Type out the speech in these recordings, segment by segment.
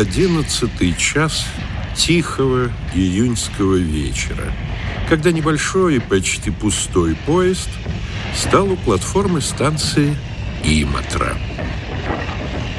Одиннадцатый час тихого июньского вечера, когда небольшой и почти пустой поезд стал у платформы станции Иматра.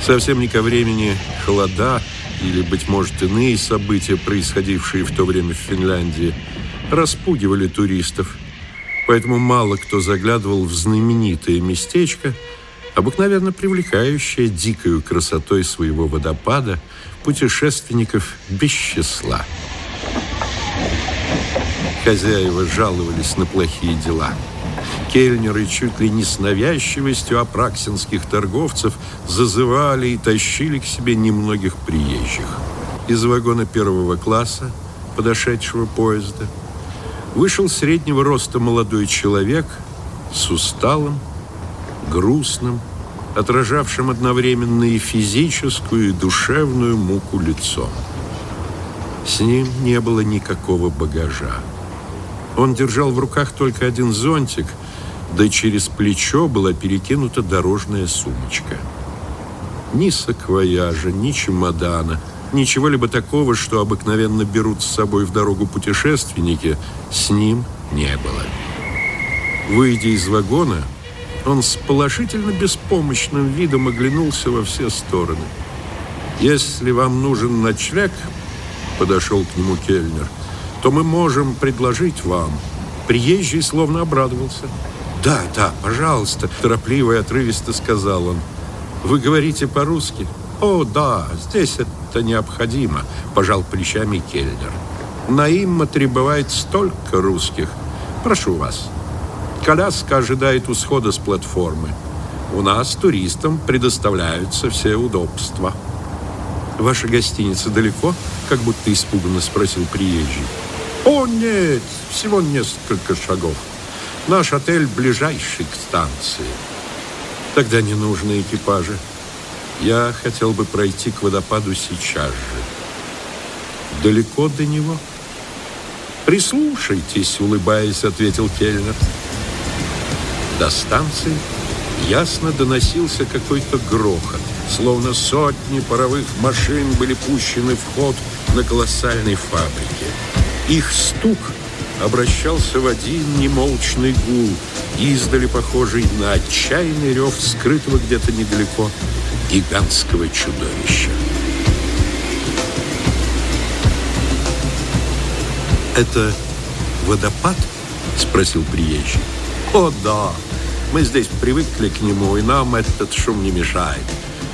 Совсем не ко времени холода или, быть может, иные события, происходившие в то время в Финляндии, распугивали туристов. Поэтому мало кто заглядывал в знаменитое местечко, обыкновенно привлекающее дикою красотой своего водопада путешественников без числа. Хозяева жаловались на плохие дела – Кельнеры чуть ли не с навязчивостью апраксинских торговцев зазывали и тащили к себе немногих приезжих. Из вагона первого класса, подошедшего поезда, вышел среднего роста молодой человек с усталым, грустным, отражавшим одновременно и физическую, и душевную муку лицом. С ним не было никакого багажа. Он держал в руках только один зонтик – да через плечо была перекинута дорожная сумочка. Ни саквояжа, ни чемодана, ничего либо такого, что обыкновенно берут с собой в дорогу путешественники, с ним не было. Выйдя из вагона, он с положительно беспомощным видом оглянулся во все стороны. «Если вам нужен ночлег», — подошел к нему Кельнер, «то мы можем предложить вам». Приезжий словно обрадовался – «Да, да, пожалуйста», – торопливо и отрывисто сказал он. «Вы говорите по-русски?» «О, да, здесь это необходимо», – пожал плечами Кельнер. «На Имматре бывает столько русских. Прошу вас». Коляска ожидает у схода с платформы. У нас туристам предоставляются все удобства. «Ваша гостиница далеко?» – как будто испуганно спросил приезжий. «О, нет, всего несколько шагов». Наш отель ближайший к станции. Тогда не нужны экипажи. Я хотел бы пройти к водопаду сейчас же. Далеко до него? Прислушайтесь, улыбаясь, ответил Кельнер. До станции ясно доносился какой-то грохот, словно сотни паровых машин были пущены в ход на колоссальной фабрике. Их стук – обращался в один немолчный гул, издали похожий на отчаянный рев скрытого где-то недалеко гигантского чудовища. «Это водопад?» – спросил приезжий. «О, да, мы здесь привыкли к нему, и нам этот шум не мешает.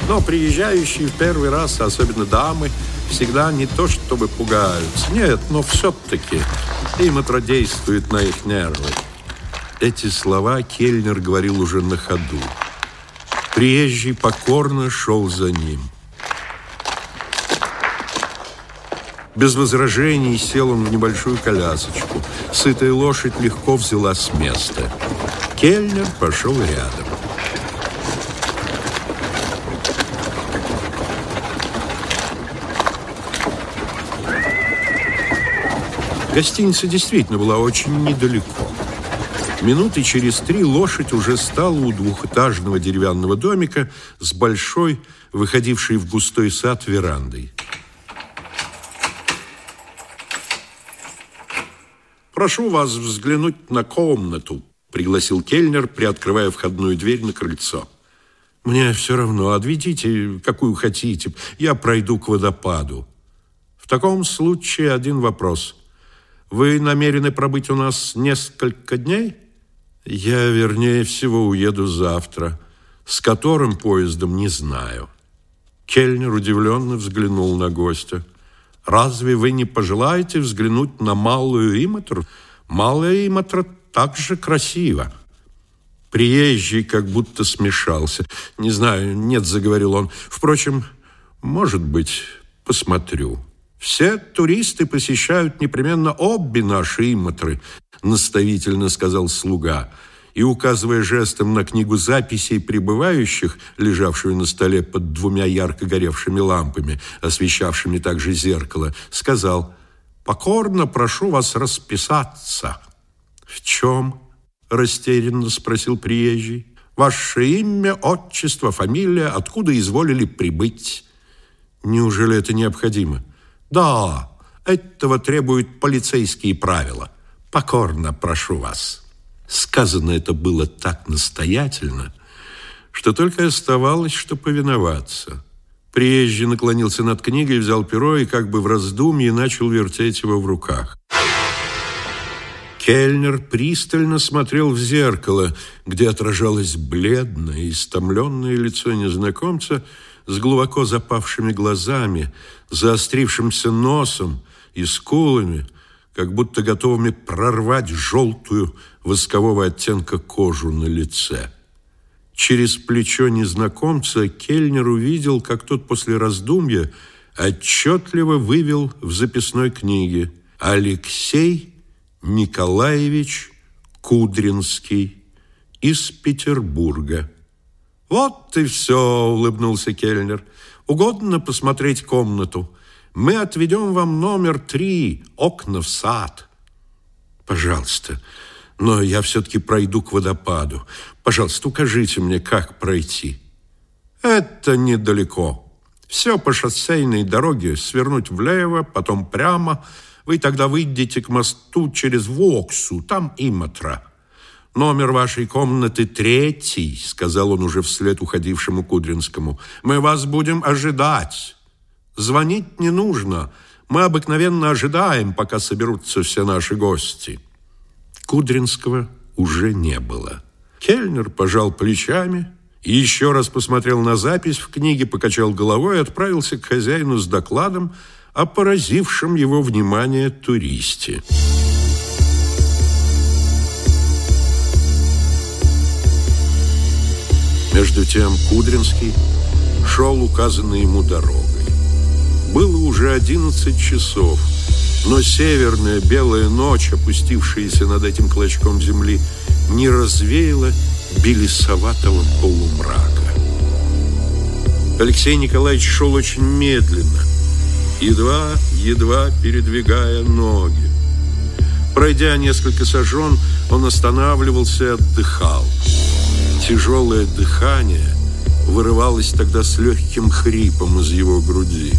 Но приезжающие в первый раз, особенно дамы, всегда не то чтобы пугаются. Нет, но все-таки Иматра действует на их нервы. Эти слова Кельнер говорил уже на ходу. Приезжий покорно шел за ним. Без возражений сел он в небольшую колясочку. Сытая лошадь легко взяла с места. Кельнер пошел рядом. Гостиница действительно была очень недалеко. Минуты через три лошадь уже стала у двухэтажного деревянного домика с большой, выходившей в густой сад, верандой. «Прошу вас взглянуть на комнату», — пригласил Кельнер, приоткрывая входную дверь на крыльцо. «Мне все равно, отведите, какую хотите, я пройду к водопаду». «В таком случае один вопрос. Вы намерены пробыть у нас несколько дней? Я, вернее всего, уеду завтра. С которым поездом, не знаю. Кельнер удивленно взглянул на гостя. Разве вы не пожелаете взглянуть на Малую Иматру? Малая Иматра так же красива. Приезжий как будто смешался. Не знаю, нет, заговорил он. Впрочем, может быть, посмотрю. Все туристы посещают непременно обе наши иматры, наставительно сказал слуга. И, указывая жестом на книгу записей прибывающих, лежавшую на столе под двумя ярко горевшими лампами, освещавшими также зеркало, сказал «Покорно прошу вас расписаться». «В чем?» – растерянно спросил приезжий. «Ваше имя, отчество, фамилия, откуда изволили прибыть?» Неужели это необходимо? Да, этого требуют полицейские правила. Покорно прошу вас. Сказано это было так настоятельно, что только оставалось, что повиноваться. Приезжий наклонился над книгой, взял перо и как бы в раздумье начал вертеть его в руках. Кельнер пристально смотрел в зеркало, где отражалось бледное, истомленное лицо незнакомца с глубоко запавшими глазами, заострившимся носом и скулами, как будто готовыми прорвать желтую воскового оттенка кожу на лице. Через плечо незнакомца Кельнер увидел, как тот после раздумья отчетливо вывел в записной книге «Алексей Николаевич Кудринский из Петербурга». «Вот и все», — улыбнулся Кельнер. «Угодно посмотреть комнату. Мы отведем вам номер три, окна в сад». «Пожалуйста, но я все-таки пройду к водопаду. Пожалуйста, укажите мне, как пройти». «Это недалеко. Все по шоссейной дороге, свернуть влево, потом прямо. Вы тогда выйдете к мосту через Воксу, там Иматра». «Номер вашей комнаты третий», — сказал он уже вслед уходившему Кудринскому. «Мы вас будем ожидать. Звонить не нужно. Мы обыкновенно ожидаем, пока соберутся все наши гости». Кудринского уже не было. Кельнер пожал плечами и еще раз посмотрел на запись в книге, покачал головой и отправился к хозяину с докладом о поразившем его внимание туристе. Между тем Кудринский шел указанной ему дорогой. Было уже одиннадцать часов – но северная белая ночь, опустившаяся над этим клочком земли, не развеяла белесоватого полумрака. Алексей Николаевич шел очень медленно, едва-едва передвигая ноги. Пройдя несколько сажен, он останавливался и отдыхал. Тяжелое дыхание вырывалось тогда с легким хрипом из его груди.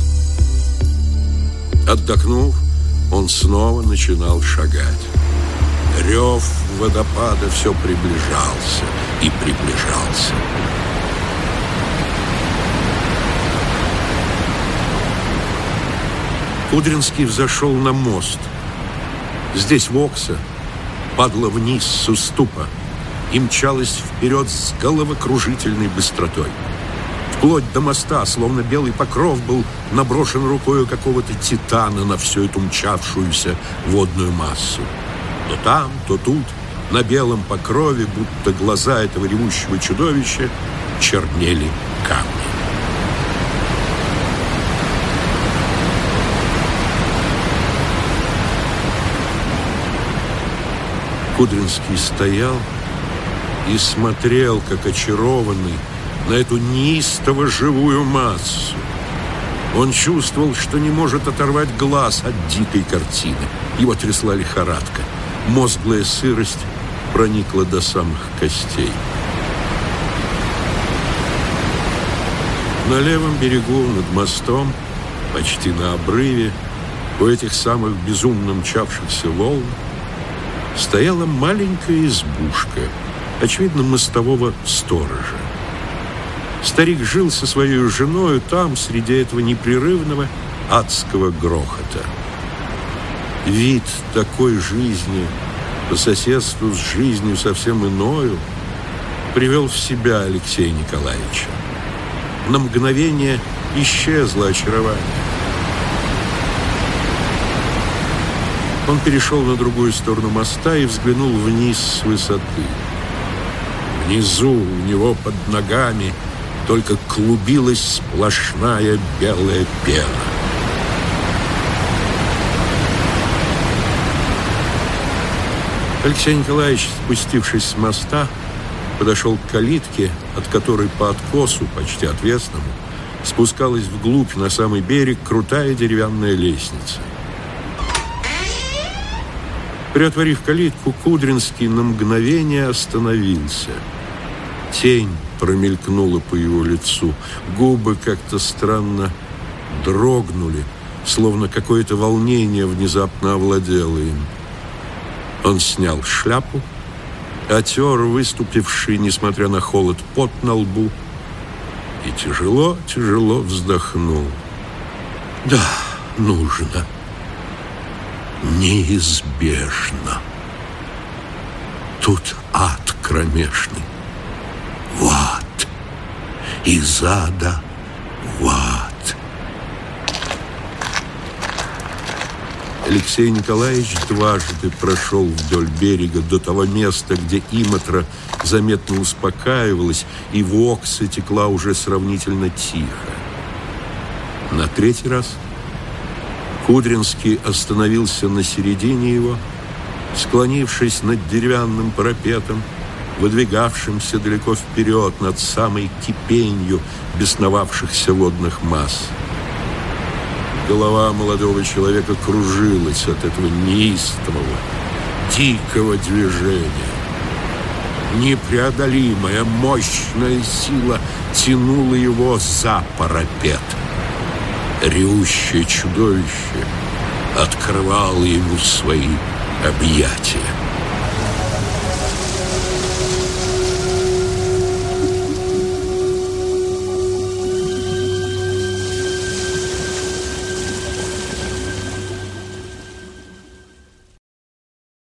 Отдохнув, он снова начинал шагать. Рев водопада все приближался и приближался. Кудринский взошел на мост. Здесь Вокса падала вниз с уступа и мчалась вперед с головокружительной быстротой. Вплоть до моста, словно белый покров, был наброшен рукою какого-то титана на всю эту мчавшуюся водную массу. То там, то тут, на белом покрове, будто глаза этого ревущего чудовища, чернели камни. Кудринский стоял и смотрел, как очарованный, на эту неистово живую массу. Он чувствовал, что не может оторвать глаз от дикой картины. Его трясла лихорадка. Мозглая сырость проникла до самых костей. На левом берегу, над мостом, почти на обрыве, у этих самых безумно мчавшихся волн, стояла маленькая избушка, очевидно, мостового сторожа. Старик жил со своей женой там, среди этого непрерывного адского грохота. Вид такой жизни по соседству с жизнью совсем иною привел в себя Алексея Николаевича. На мгновение исчезло очарование. Он перешел на другую сторону моста и взглянул вниз с высоты. Внизу у него под ногами – только клубилась сплошная белая пена. Алексей Николаевич, спустившись с моста, подошел к калитке, от которой по откосу, почти отвесному, спускалась вглубь на самый берег крутая деревянная лестница. Приотворив калитку, Кудринский на мгновение остановился. Тень промелькнула по его лицу. Губы как-то странно дрогнули, словно какое-то волнение внезапно овладело им. Он снял шляпу, отер выступивший, несмотря на холод, пот на лбу и тяжело-тяжело вздохнул. Да, нужно. Неизбежно. Тут ад кромешный. В ад. Из ада в. Алексей Николаевич дважды прошел вдоль берега до того места, где Иматра заметно успокаивалась, и Вокса текла уже сравнительно тихо. На третий раз Кудринский остановился на середине его, склонившись над деревянным парапетом, выдвигавшимся далеко вперед над самой кипенью бесновавшихся водных масс. Голова молодого человека кружилась от этого неистового, дикого движения. Непреодолимая, мощная сила тянула его за парапет. Ревущее чудовище открывало ему свои объятия.